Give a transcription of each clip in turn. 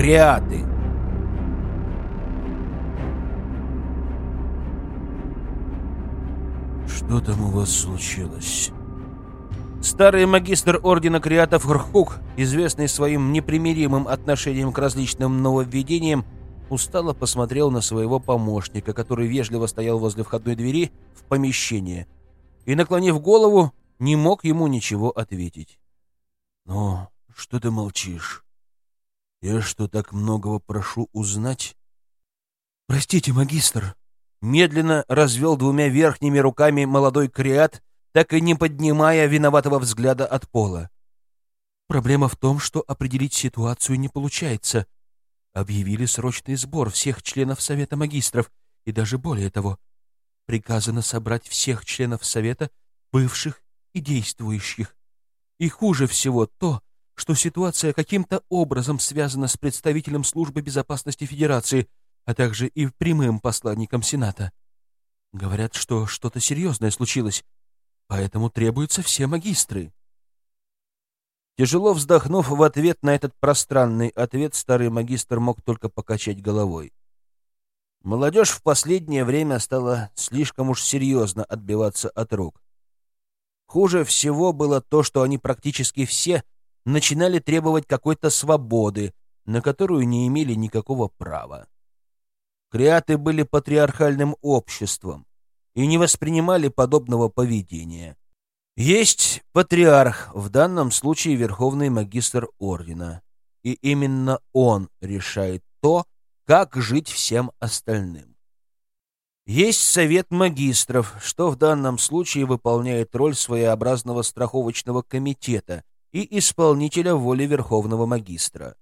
Креаты. Что там у вас случилось? Старый магистр Ордена Креатов Рхук, известный своим непримиримым отношением к различным нововведениям, устало посмотрел на своего помощника, который вежливо стоял возле входной двери в помещение, и, наклонив голову, не мог ему ничего ответить. «Ну, что ты молчишь? Я что, так многого прошу узнать?» «Простите, магистр!» Медленно развел двумя верхними руками молодой креат, так и не поднимая виноватого взгляда от пола. «Проблема в том, что определить ситуацию не получается. Объявили срочный сбор всех членов Совета магистров, и даже более того, приказано собрать всех членов Совета, бывших и действующих. И хуже всего то, что ситуация каким-то образом связана с представителем Службы безопасности Федерации, а также и прямым посланником Сената. Говорят, что что-то серьезное случилось, поэтому требуются все магистры. Тяжело вздохнув в ответ на этот пространный ответ, старый магистр мог только покачать головой. Молодежь в последнее время стала слишком уж серьезно отбиваться от рук. Хуже всего было то, что они практически все начинали требовать какой-то свободы, на которую не имели никакого права. Креаты были патриархальным обществом и не воспринимали подобного поведения. Есть патриарх, в данном случае верховный магистр ордена, и именно он решает то, как жить всем остальным. Есть совет магистров, что в данном случае выполняет роль своеобразного страховочного комитета и исполнителя воли верховного магистра.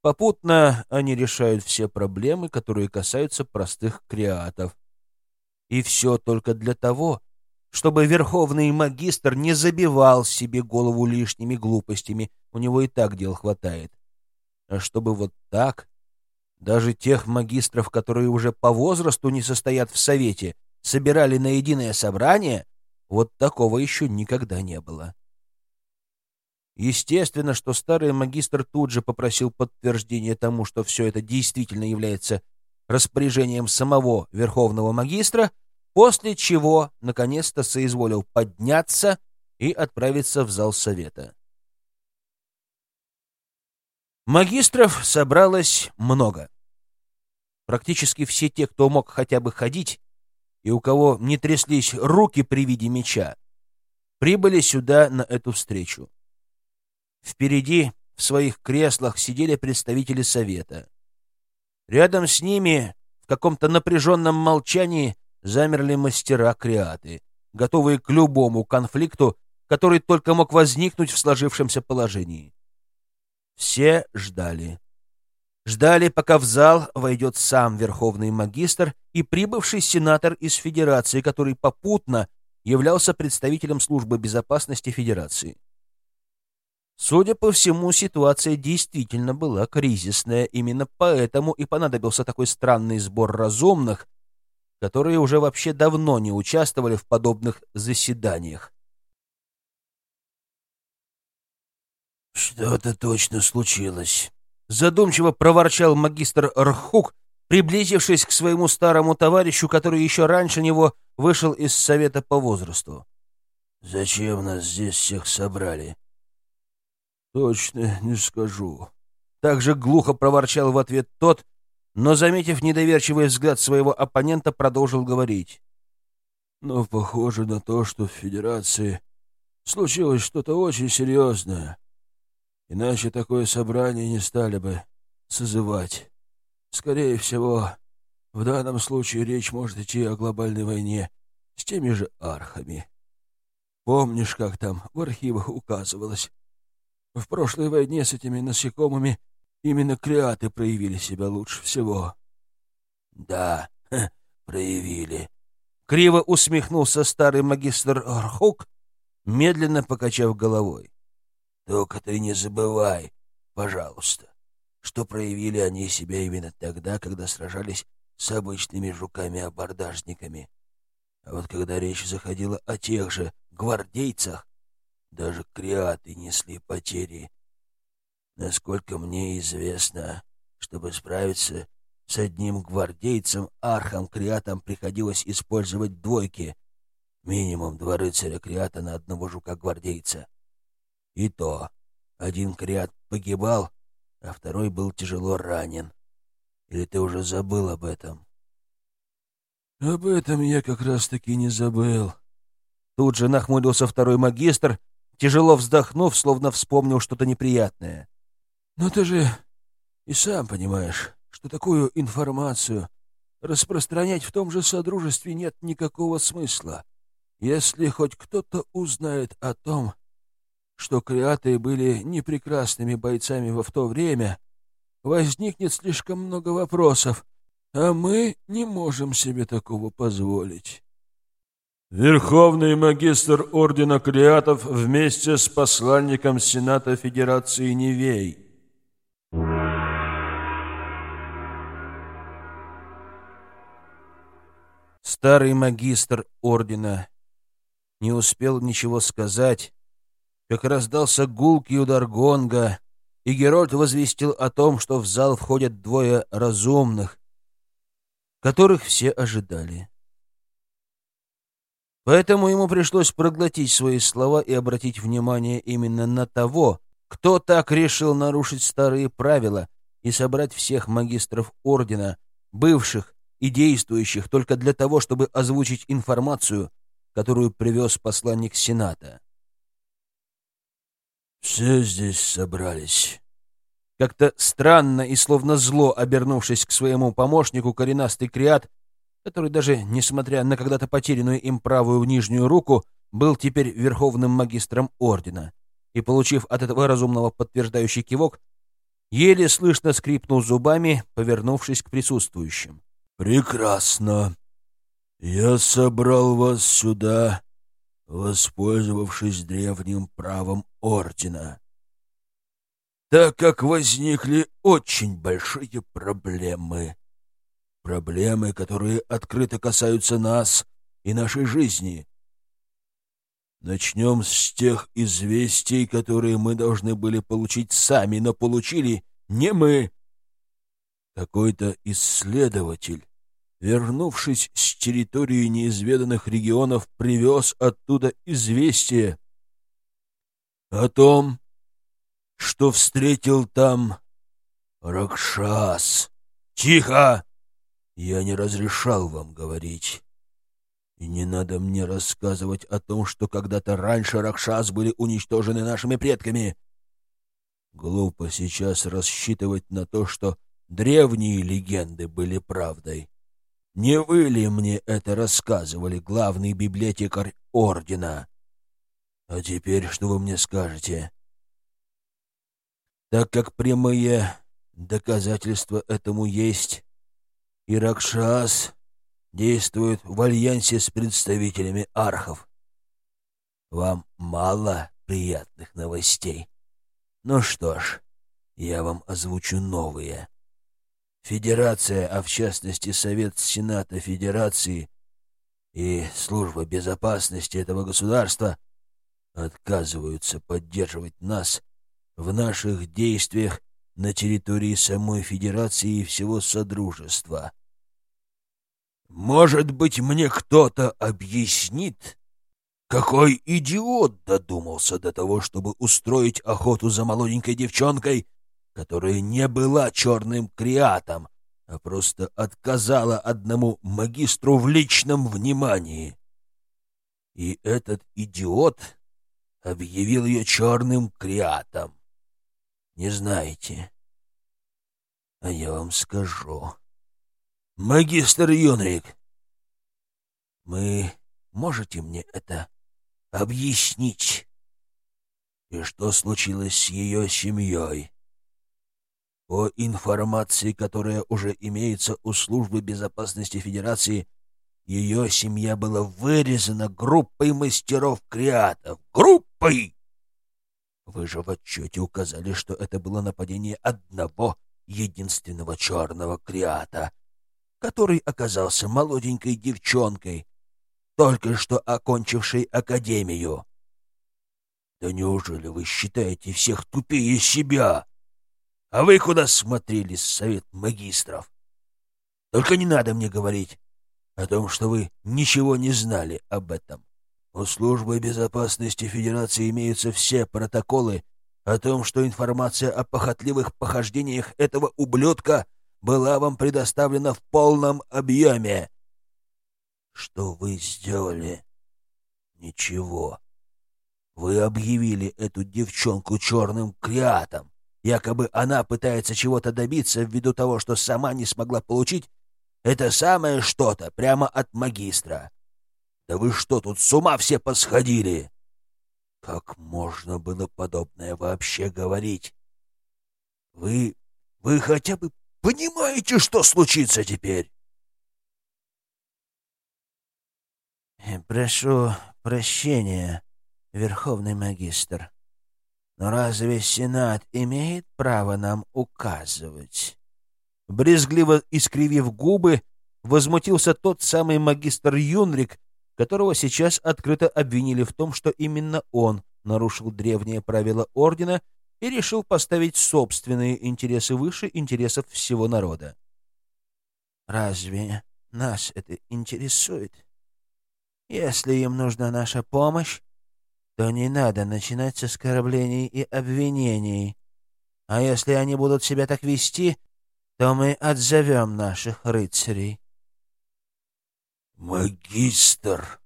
Попутно они решают все проблемы, которые касаются простых креатов. И все только для того, чтобы верховный магистр не забивал себе голову лишними глупостями, у него и так дел хватает. А чтобы вот так, даже тех магистров, которые уже по возрасту не состоят в совете, собирали на единое собрание, вот такого еще никогда не было. Естественно, что старый магистр тут же попросил подтверждения тому, что все это действительно является распоряжением самого верховного магистра, после чего наконец-то соизволил подняться и отправиться в зал совета. Магистров собралось много. Практически все те, кто мог хотя бы ходить, и у кого не тряслись руки при виде меча, прибыли сюда на эту встречу. Впереди в своих креслах сидели представители совета. Рядом с ними в каком-то напряженном молчании замерли мастера-креаты, готовые к любому конфликту, который только мог возникнуть в сложившемся положении. Все ждали. Ждали, пока в зал войдет сам верховный магистр и прибывший сенатор из Федерации, который попутно являлся представителем службы безопасности Федерации. Судя по всему, ситуация действительно была кризисная, именно поэтому и понадобился такой странный сбор разумных, которые уже вообще давно не участвовали в подобных заседаниях. «Что-то точно случилось», — задумчиво проворчал магистр Рхук, приблизившись к своему старому товарищу, который еще раньше него вышел из совета по возрасту. «Зачем нас здесь всех собрали?» «Точно не скажу». Так же глухо проворчал в ответ тот, но, заметив недоверчивый взгляд своего оппонента, продолжил говорить. «Но похоже на то, что в Федерации случилось что-то очень серьезное. Иначе такое собрание не стали бы созывать. Скорее всего, в данном случае речь может идти о глобальной войне с теми же архами. Помнишь, как там в архивах указывалось? В прошлой войне с этими насекомыми Именно креаты проявили себя лучше всего. Да, проявили. Криво усмехнулся старый магистр Архук, медленно покачав головой. Только ты не забывай, пожалуйста, что проявили они себя именно тогда, когда сражались с обычными жуками-абордажниками. А вот когда речь заходила о тех же гвардейцах, даже креаты несли потери Насколько мне известно, Чтобы справиться с одним гвардейцем, архам Криатам приходилось использовать двойки. Минимум два рыцаря Криата на одного жука-гвардейца. И то один Криат погибал, а второй был тяжело ранен. Или ты уже забыл об этом? Об этом я как раз-таки не забыл. Тут же нахмурился второй магистр, тяжело вздохнув, словно вспомнил что-то неприятное. Но ты же и сам понимаешь, что такую информацию распространять в том же Содружестве нет никакого смысла. Если хоть кто-то узнает о том, что креаты были непрекрасными бойцами во в то время, возникнет слишком много вопросов, а мы не можем себе такого позволить. Верховный магистр Ордена Креатов вместе с посланником Сената Федерации Невей. Старый магистр Ордена не успел ничего сказать, как раздался гулкий удар гонга, и Герольд возвестил о том, что в зал входят двое разумных, которых все ожидали. Поэтому ему пришлось проглотить свои слова и обратить внимание именно на того, кто так решил нарушить старые правила и собрать всех магистров Ордена, бывших и действующих только для того, чтобы озвучить информацию, которую привез посланник Сената. «Все здесь собрались». Как-то странно и словно зло обернувшись к своему помощнику, коренастый креат, который даже, несмотря на когда-то потерянную им правую нижнюю руку, был теперь верховным магистром ордена, и, получив от этого разумного подтверждающий кивок, еле слышно скрипнул зубами, повернувшись к присутствующим. «Прекрасно. Я собрал вас сюда, воспользовавшись древним правом ордена, так как возникли очень большие проблемы. Проблемы, которые открыто касаются нас и нашей жизни. Начнем с тех известий, которые мы должны были получить сами, но получили не мы. Какой-то исследователь вернувшись с территории неизведанных регионов, привез оттуда известие о том, что встретил там Ракшас. Тихо! Я не разрешал вам говорить. И не надо мне рассказывать о том, что когда-то раньше Ракшас были уничтожены нашими предками. Глупо сейчас рассчитывать на то, что древние легенды были правдой. Не вы ли мне это рассказывали, главный библиотекарь Ордена? А теперь что вы мне скажете? Так как прямые доказательства этому есть, и Ракшас действует в альянсе с представителями архов. Вам мало приятных новостей. Ну что ж, я вам озвучу новые. Федерация, а в частности Совет Сената Федерации и Служба безопасности этого государства отказываются поддерживать нас в наших действиях на территории самой Федерации и всего Содружества. Может быть, мне кто-то объяснит, какой идиот додумался до того, чтобы устроить охоту за молоденькой девчонкой, которая не была черным креатом, а просто отказала одному магистру в личном внимании. И этот идиот объявил ее черным креатом. Не знаете? А я вам скажу. Магистр Юнрик, вы можете мне это объяснить? И что случилось с ее семьей? По информации, которая уже имеется у Службы безопасности Федерации, ее семья была вырезана группой мастеров-креатов. Группой! Вы же в отчете указали, что это было нападение одного единственного черного креата, который оказался молоденькой девчонкой, только что окончившей академию. Да неужели вы считаете всех тупее себя? А вы куда смотрели, совет магистров? Только не надо мне говорить о том, что вы ничего не знали об этом. У службы безопасности Федерации имеются все протоколы о том, что информация о похотливых похождениях этого ублюдка была вам предоставлена в полном объеме. Что вы сделали? Ничего. Вы объявили эту девчонку черным креатом. Якобы она пытается чего-то добиться ввиду того, что сама не смогла получить это самое что-то прямо от магистра. Да вы что, тут с ума все посходили? Как можно было подобное вообще говорить? Вы... вы хотя бы понимаете, что случится теперь? Прошу прощения, Верховный Магистр. Но разве Сенат имеет право нам указывать? Брезгливо искривив губы, возмутился тот самый магистр Юнрик, которого сейчас открыто обвинили в том, что именно он нарушил древние правила Ордена и решил поставить собственные интересы выше интересов всего народа. «Разве нас это интересует? Если им нужна наша помощь, то не надо начинать с оскорблений и обвинений. А если они будут себя так вести, то мы отзовем наших рыцарей. «Магистр,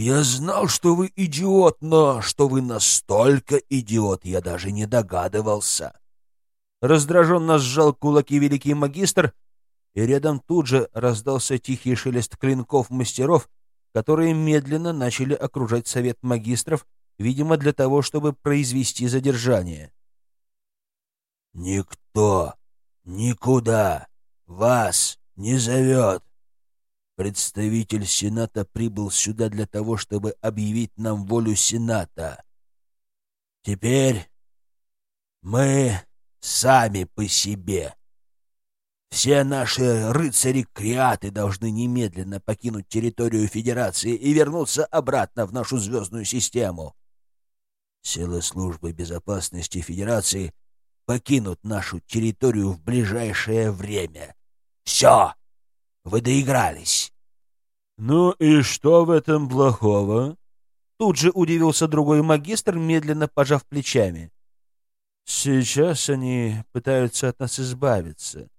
я знал, что вы идиот, но что вы настолько идиот, я даже не догадывался». Раздраженно сжал кулаки великий магистр, и рядом тут же раздался тихий шелест клинков мастеров, которые медленно начали окружать совет магистров, видимо, для того, чтобы произвести задержание. «Никто никуда вас не зовет. Представитель Сената прибыл сюда для того, чтобы объявить нам волю Сената. Теперь мы сами по себе». Все наши рыцари-креаты должны немедленно покинуть территорию Федерации и вернуться обратно в нашу звездную систему. Силы службы безопасности Федерации покинут нашу территорию в ближайшее время. Все! Вы доигрались. Ну и что в этом плохого? Тут же удивился другой магистр, медленно пожав плечами. Сейчас они пытаются от нас избавиться.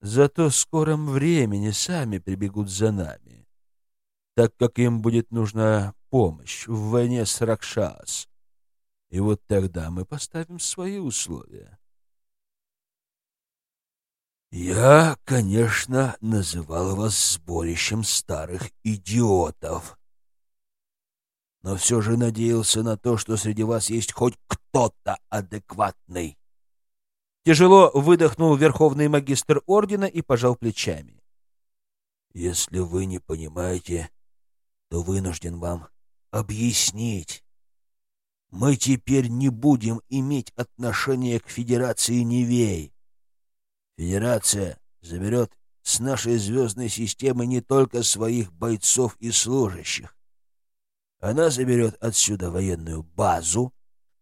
Зато в скором времени сами прибегут за нами, так как им будет нужна помощь в войне с Ракшас. И вот тогда мы поставим свои условия. Я, конечно, называл вас сборищем старых идиотов. Но все же надеялся на то, что среди вас есть хоть кто-то адекватный. Тяжело выдохнул верховный магистр ордена и пожал плечами. «Если вы не понимаете, то вынужден вам объяснить. Мы теперь не будем иметь отношения к Федерации Невей. Федерация заберет с нашей звездной системы не только своих бойцов и служащих. Она заберет отсюда военную базу,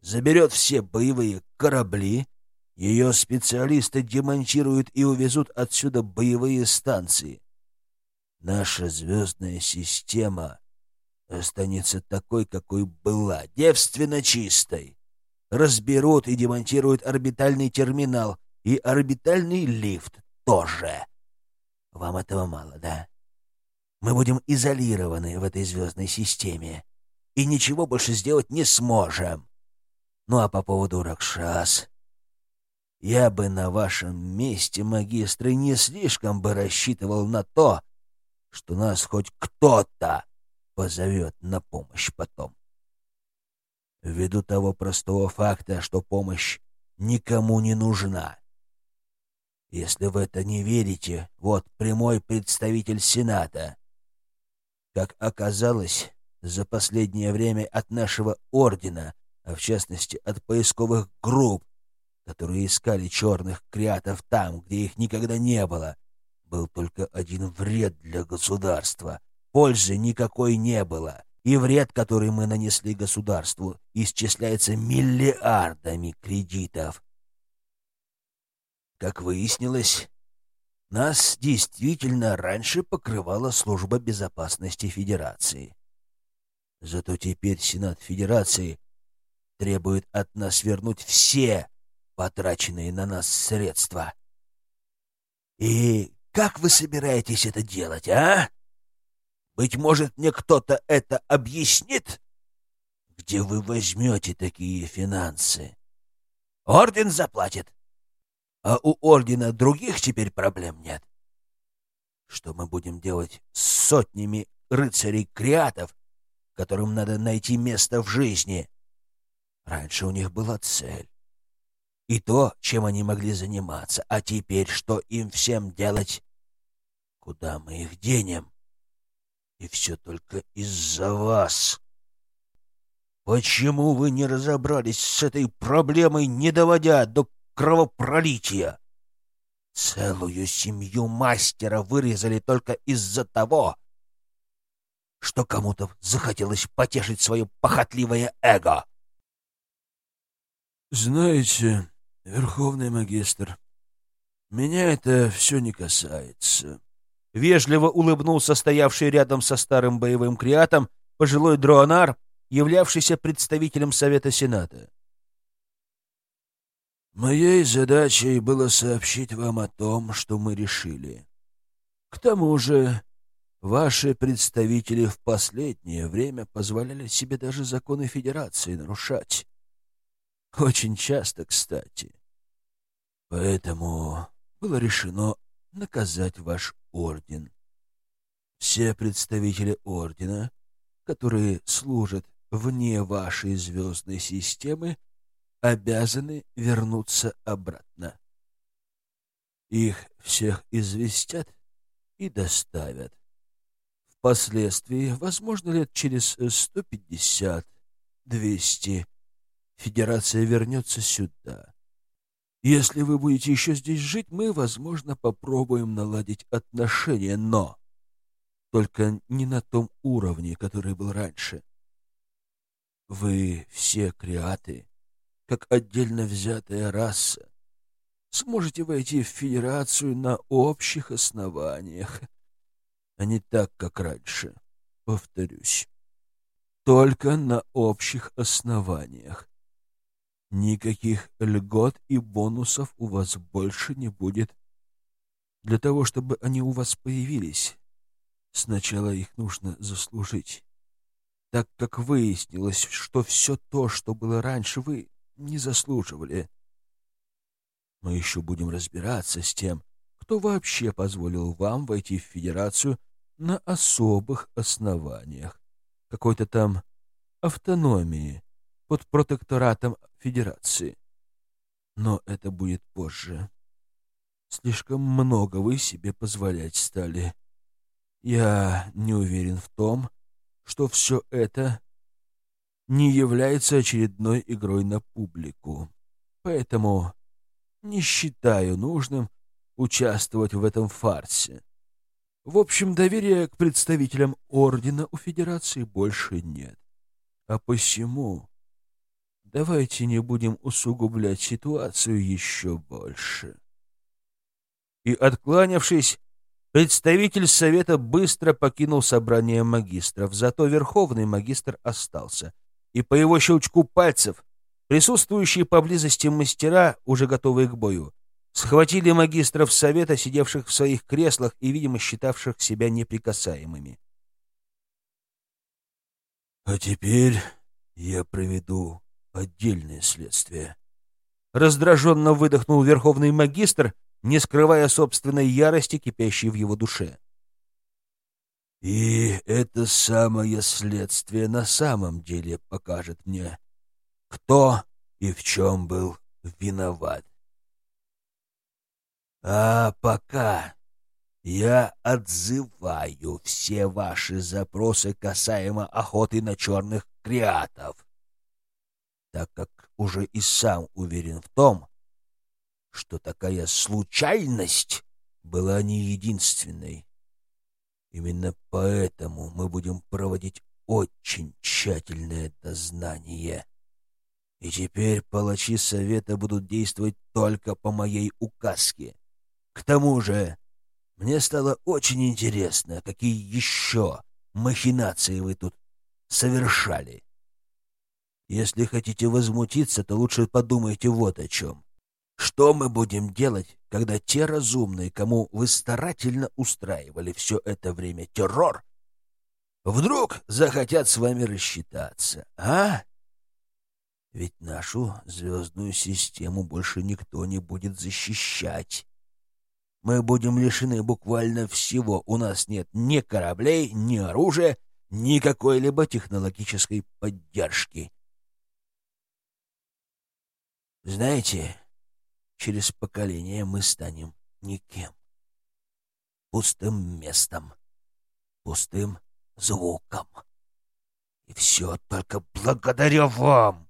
заберет все боевые корабли, ее специалисты демонтируют и увезут отсюда боевые станции. Наша звездная система останется такой, какой была, девственно чистой. Разберут и демонтируют орбитальный терминал и орбитальный лифт тоже. Вам этого мало, да? Мы будем изолированы в этой звездной системе и ничего больше сделать не сможем. Ну а по поводу Ракшас... Я бы на вашем месте, магистры, не слишком бы рассчитывал на то, что нас хоть кто-то позовет на помощь потом. Ввиду того простого факта, что помощь никому не нужна. Если в это не верите, вот прямой представитель Сената. Как оказалось, за последнее время от нашего ордена, а в частности от поисковых групп, которые искали черных креатов там, где их никогда не было, был только один вред для государства. Пользы никакой не было, и вред, который мы нанесли государству, исчисляется миллиардами кредитов. Как выяснилось, нас действительно раньше покрывала служба безопасности Федерации. Зато теперь Сенат Федерации требует от нас вернуть все потраченные на нас средства. И как вы собираетесь это делать, а? Быть может, мне кто-то это объяснит? Где вы возьмете такие финансы? Орден заплатит. А у Ордена других теперь проблем нет. Что мы будем делать с сотнями рыцарей-креатов, которым надо найти место в жизни? Раньше у них была цель. И то, чем они могли заниматься. А теперь что им всем делать? Куда мы их денем? И все только из-за вас. Почему вы не разобрались с этой проблемой, не доводя до кровопролития? Целую семью мастера вырезали только из-за того, что кому-то захотелось потешить свое похотливое эго. «Знаете, Верховный Магистр, меня это все не касается». Вежливо улыбнулся стоявший рядом со старым боевым креатом пожилой дроонар, являвшийся представителем Совета Сената. «Моей задачей было сообщить вам о том, что мы решили. К тому же ваши представители в последнее время позволяли себе даже законы Федерации нарушать. Очень часто, кстати. Поэтому было решено наказать ваш орден. Все представители ордена, которые служат вне вашей звездной системы, обязаны вернуться обратно. Их всех известят и доставят. Впоследствии, возможно, лет через 150-200, Федерация вернется сюда. Если вы будете еще здесь жить, мы, возможно, попробуем наладить отношения, но только не на том уровне, который был раньше. Вы все креаты, как отдельно взятая раса, сможете войти в Федерацию на общих основаниях, а не так, как раньше. Повторюсь, только на общих основаниях. Никаких льгот и бонусов у вас больше не будет. Для того, чтобы они у вас появились, сначала их нужно заслужить. Так как выяснилось, что все то, что было раньше, вы не заслуживали. Мы еще будем разбираться с тем, кто вообще позволил вам войти в Федерацию на особых основаниях, какой-то там автономии под протекторатом Федерации. Но это будет позже. Слишком много вы себе позволять стали. Я не уверен в том, что все это не является очередной игрой на публику. Поэтому не считаю нужным участвовать в этом фарсе. В общем, доверия к представителям Ордена у Федерации больше нет. А посему Давайте не будем усугублять ситуацию еще больше. И, откланявшись, представитель совета быстро покинул собрание магистров, зато верховный магистр остался. И по его щелчку пальцев присутствующие поблизости мастера, уже готовые к бою, схватили магистров совета, сидевших в своих креслах и, видимо, считавших себя неприкасаемыми. «А теперь я проведу отдельное следствие. Раздраженно выдохнул верховный магистр, не скрывая собственной ярости, кипящей в его душе. И это самое следствие на самом деле покажет мне, кто и в чем был виноват. А пока я отзываю все ваши запросы касаемо охоты на черных креатов так как уже и сам уверен в том, что такая случайность была не единственной. Именно поэтому мы будем проводить очень тщательное дознание. И теперь палачи совета будут действовать только по моей указке. К тому же, мне стало очень интересно, какие еще махинации вы тут совершали. Если хотите возмутиться, то лучше подумайте вот о чем. Что мы будем делать, когда те разумные, кому вы старательно устраивали все это время террор, вдруг захотят с вами рассчитаться, а? Ведь нашу звездную систему больше никто не будет защищать. Мы будем лишены буквально всего. У нас нет ни кораблей, ни оружия, ни какой-либо технологической поддержки. Знаете, через поколение мы станем никем. Пустым местом, пустым звуком. И все только благодаря вам.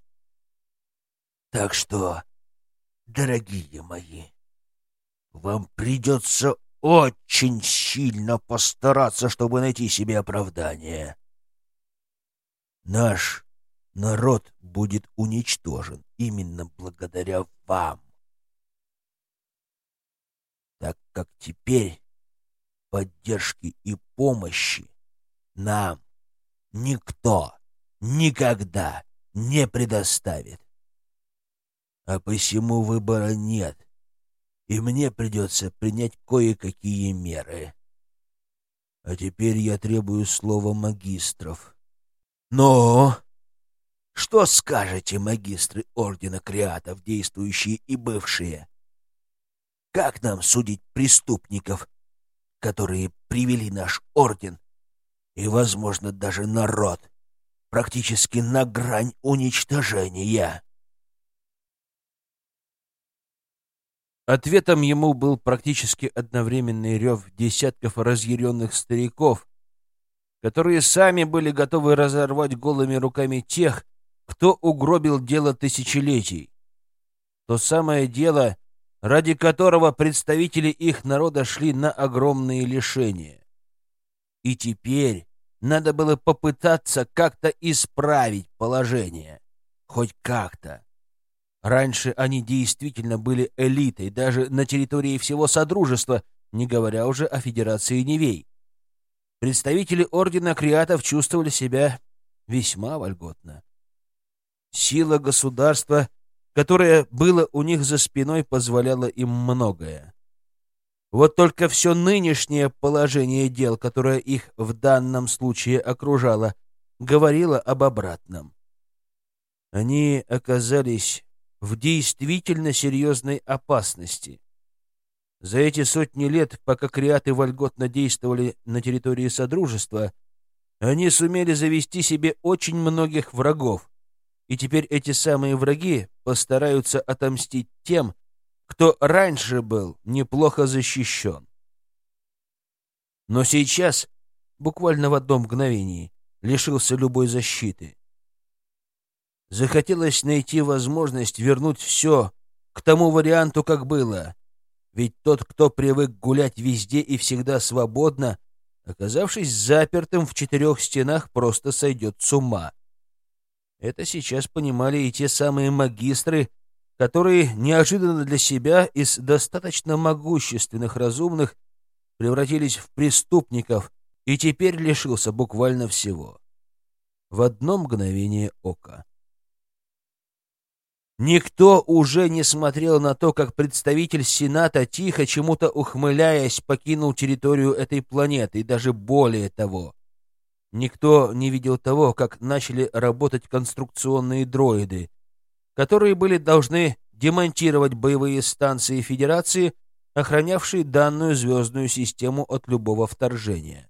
Так что, дорогие мои, вам придется очень сильно постараться, чтобы найти себе оправдание. Наш народ будет уничтожен именно благодаря вам. Так как теперь поддержки и помощи нам никто никогда не предоставит. А посему выбора нет, и мне придется принять кое-какие меры. А теперь я требую слова магистров. Но что скажете, магистры Ордена Креатов, действующие и бывшие? Как нам судить преступников, которые привели наш Орден и, возможно, даже народ практически на грань уничтожения? Ответом ему был практически одновременный рев десятков разъяренных стариков, которые сами были готовы разорвать голыми руками тех, кто угробил дело тысячелетий. То самое дело, ради которого представители их народа шли на огромные лишения. И теперь надо было попытаться как-то исправить положение. Хоть как-то. Раньше они действительно были элитой, даже на территории всего Содружества, не говоря уже о Федерации Невей. Представители Ордена Криатов чувствовали себя весьма вольготно. Сила государства, которое было у них за спиной, позволяла им многое. Вот только все нынешнее положение дел, которое их в данном случае окружало, говорило об обратном. Они оказались в действительно серьезной опасности. За эти сотни лет, пока креаты вольготно действовали на территории Содружества, они сумели завести себе очень многих врагов, и теперь эти самые враги постараются отомстить тем, кто раньше был неплохо защищен. Но сейчас, буквально в одном мгновении, лишился любой защиты. Захотелось найти возможность вернуть все к тому варианту, как было. Ведь тот, кто привык гулять везде и всегда свободно, оказавшись запертым в четырех стенах, просто сойдет с ума. Это сейчас понимали и те самые магистры, которые неожиданно для себя из достаточно могущественных разумных превратились в преступников и теперь лишился буквально всего. В одно мгновение ока. Никто уже не смотрел на то, как представитель Сената, тихо чему-то ухмыляясь, покинул территорию этой планеты, и даже более того. Никто не видел того, как начали работать конструкционные дроиды, которые были должны демонтировать боевые станции Федерации, охранявшие данную звездную систему от любого вторжения.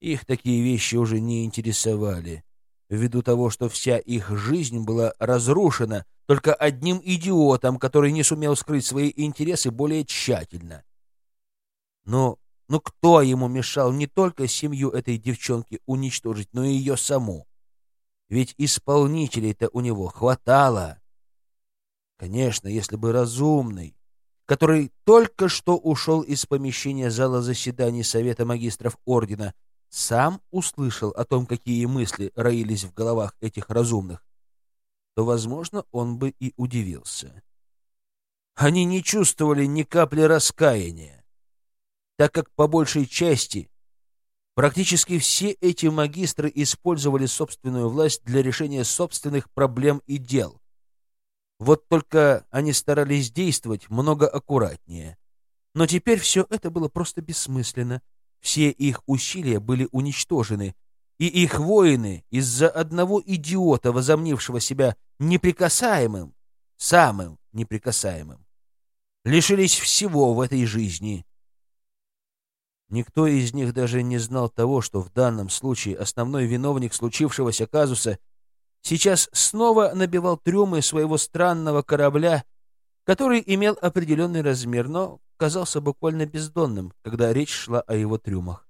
Их такие вещи уже не интересовали ввиду того, что вся их жизнь была разрушена только одним идиотом, который не сумел скрыть свои интересы более тщательно. Но, но кто ему мешал не только семью этой девчонки уничтожить, но и ее саму? Ведь исполнителей-то у него хватало. Конечно, если бы разумный, который только что ушел из помещения зала заседаний Совета магистров Ордена, сам услышал о том, какие мысли роились в головах этих разумных, то, возможно, он бы и удивился. Они не чувствовали ни капли раскаяния, так как по большей части практически все эти магистры использовали собственную власть для решения собственных проблем и дел. Вот только они старались действовать много аккуратнее. Но теперь все это было просто бессмысленно. Все их усилия были уничтожены, и их воины из-за одного идиота, возомнившего себя неприкасаемым, самым неприкасаемым, лишились всего в этой жизни. Никто из них даже не знал того, что в данном случае основной виновник случившегося казуса сейчас снова набивал трюмы своего странного корабля, который имел определенный размер, но казался буквально бездонным, когда речь шла о его трюмах.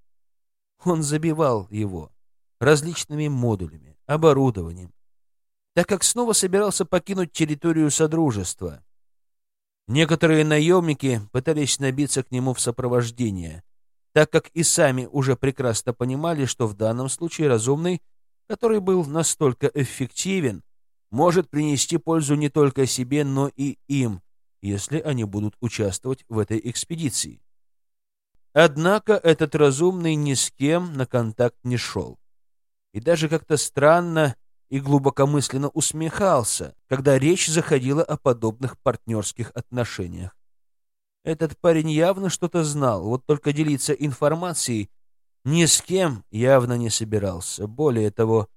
Он забивал его различными модулями, оборудованием, так как снова собирался покинуть территорию Содружества. Некоторые наемники пытались набиться к нему в сопровождение, так как и сами уже прекрасно понимали, что в данном случае разумный, который был настолько эффективен, может принести пользу не только себе, но и им, если они будут участвовать в этой экспедиции. Однако этот разумный ни с кем на контакт не шел. И даже как-то странно и глубокомысленно усмехался, когда речь заходила о подобных партнерских отношениях. Этот парень явно что-то знал, вот только делиться информацией ни с кем явно не собирался. Более того,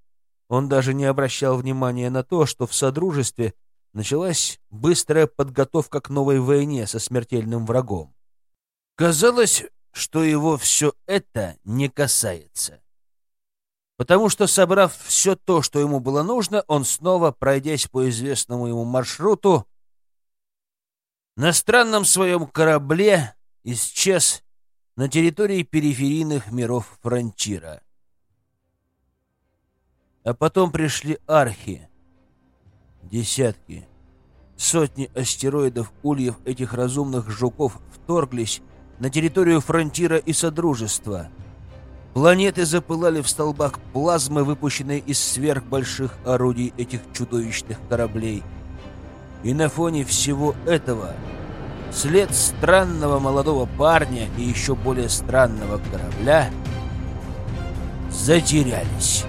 он даже не обращал внимания на то, что в Содружестве началась быстрая подготовка к новой войне со смертельным врагом. Казалось, что его все это не касается потому что, собрав все то, что ему было нужно, он снова, пройдясь по известному ему маршруту, на странном своем корабле исчез на территории периферийных миров Фронтира. А потом пришли архи, десятки, сотни астероидов ульев этих разумных жуков вторглись на территорию Фронтира и Содружества — Планеты запылали в столбах плазмы, выпущенной из сверхбольших орудий этих чудовищных кораблей. И на фоне всего этого след странного молодого парня и еще более странного корабля затерялись.